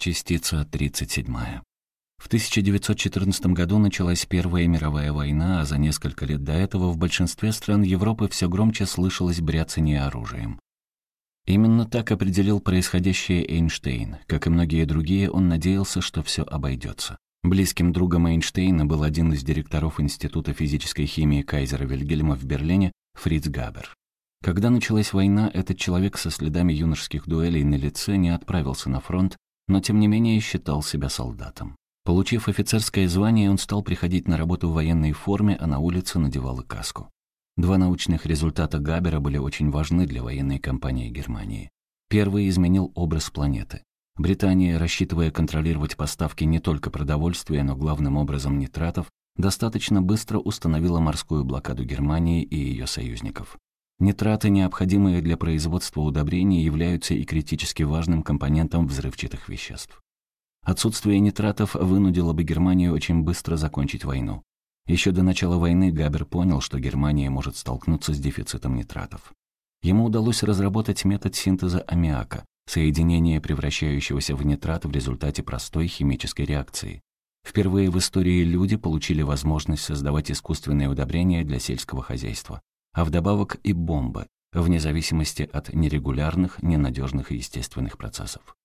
Частица 37. В 1914 году началась Первая мировая война, а за несколько лет до этого в большинстве стран Европы все громче слышалось бряцание оружием. Именно так определил происходящее Эйнштейн. Как и многие другие, он надеялся, что все обойдется. Близким другом Эйнштейна был один из директоров Института физической химии Кайзера Вильгельма в Берлине, Фриц Габер. Когда началась война, этот человек со следами юношеских дуэлей на лице не отправился на фронт, но тем не менее считал себя солдатом. Получив офицерское звание, он стал приходить на работу в военной форме, а на улице надевал и каску. Два научных результата Габера были очень важны для военной кампании Германии. Первый изменил образ планеты. Британия, рассчитывая контролировать поставки не только продовольствия, но главным образом нитратов, достаточно быстро установила морскую блокаду Германии и ее союзников. Нитраты, необходимые для производства удобрений, являются и критически важным компонентом взрывчатых веществ. Отсутствие нитратов вынудило бы Германию очень быстро закончить войну. Еще до начала войны Габер понял, что Германия может столкнуться с дефицитом нитратов. Ему удалось разработать метод синтеза аммиака, соединение превращающегося в нитрат в результате простой химической реакции. Впервые в истории люди получили возможность создавать искусственные удобрения для сельского хозяйства а вдобавок и бомбы, вне зависимости от нерегулярных, ненадежных естественных процессов.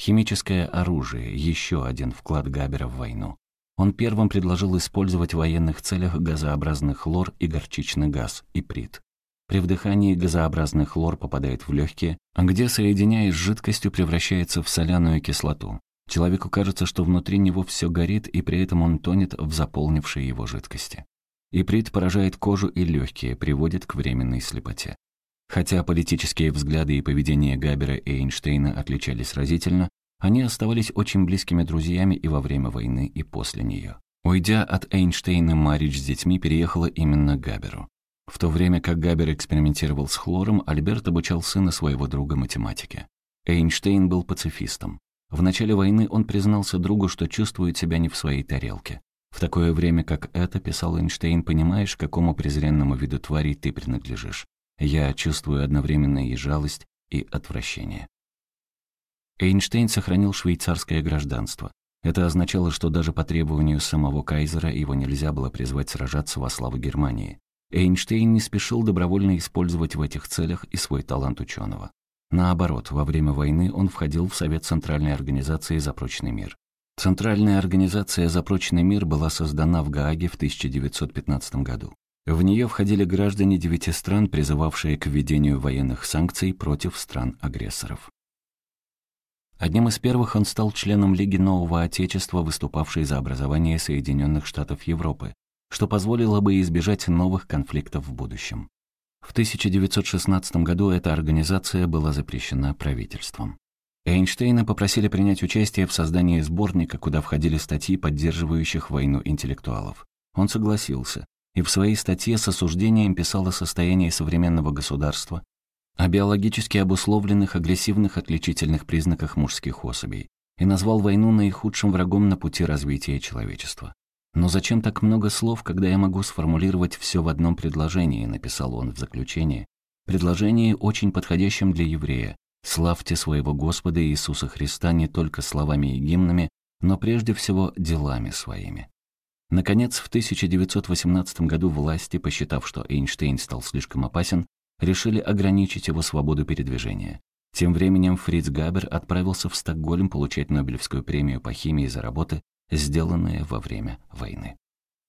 Химическое оружие – еще один вклад Габера в войну. Он первым предложил использовать в военных целях газообразный хлор и горчичный газ, иприт. При вдыхании газообразный хлор попадает в легкие, где, соединяясь с жидкостью, превращается в соляную кислоту. Человеку кажется, что внутри него все горит, и при этом он тонет в заполнившей его жидкости. Иприт поражает кожу и легкие, приводит к временной слепоте. Хотя политические взгляды и поведение Габера и Эйнштейна отличались разительно, они оставались очень близкими друзьями и во время войны, и после нее. Уйдя от Эйнштейна, Марич с детьми переехала именно к Габеру. В то время как Габер экспериментировал с хлором, Альберт обучал сына своего друга математике. Эйнштейн был пацифистом. В начале войны он признался другу, что чувствует себя не в своей тарелке. В такое время, как это, писал Эйнштейн, понимаешь, какому презренному виду тварей ты принадлежишь. Я чувствую одновременно и жалость, и отвращение. Эйнштейн сохранил швейцарское гражданство. Это означало, что даже по требованию самого кайзера его нельзя было призвать сражаться во славу Германии. Эйнштейн не спешил добровольно использовать в этих целях и свой талант ученого. Наоборот, во время войны он входил в Совет Центральной Организации «За прочный мир». Центральная организация «За прочный мир» была создана в Гааге в 1915 году. В нее входили граждане девяти стран, призывавшие к введению военных санкций против стран-агрессоров. Одним из первых он стал членом Лиги Нового Отечества, выступавшей за образование Соединенных Штатов Европы, что позволило бы избежать новых конфликтов в будущем. В 1916 году эта организация была запрещена правительством. Эйнштейна попросили принять участие в создании сборника, куда входили статьи, поддерживающих войну интеллектуалов. Он согласился, и в своей статье с осуждением писал о состоянии современного государства, о биологически обусловленных агрессивных отличительных признаках мужских особей и назвал войну наихудшим врагом на пути развития человечества. «Но зачем так много слов, когда я могу сформулировать все в одном предложении», написал он в заключении. Предложении, очень подходящем для еврея, Славьте своего Господа Иисуса Христа не только словами и гимнами, но прежде всего делами своими. Наконец, в 1918 году власти, посчитав, что Эйнштейн стал слишком опасен, решили ограничить его свободу передвижения. Тем временем Фриц Габер отправился в Стокгольм получать Нобелевскую премию по химии за работы, сделанные во время войны.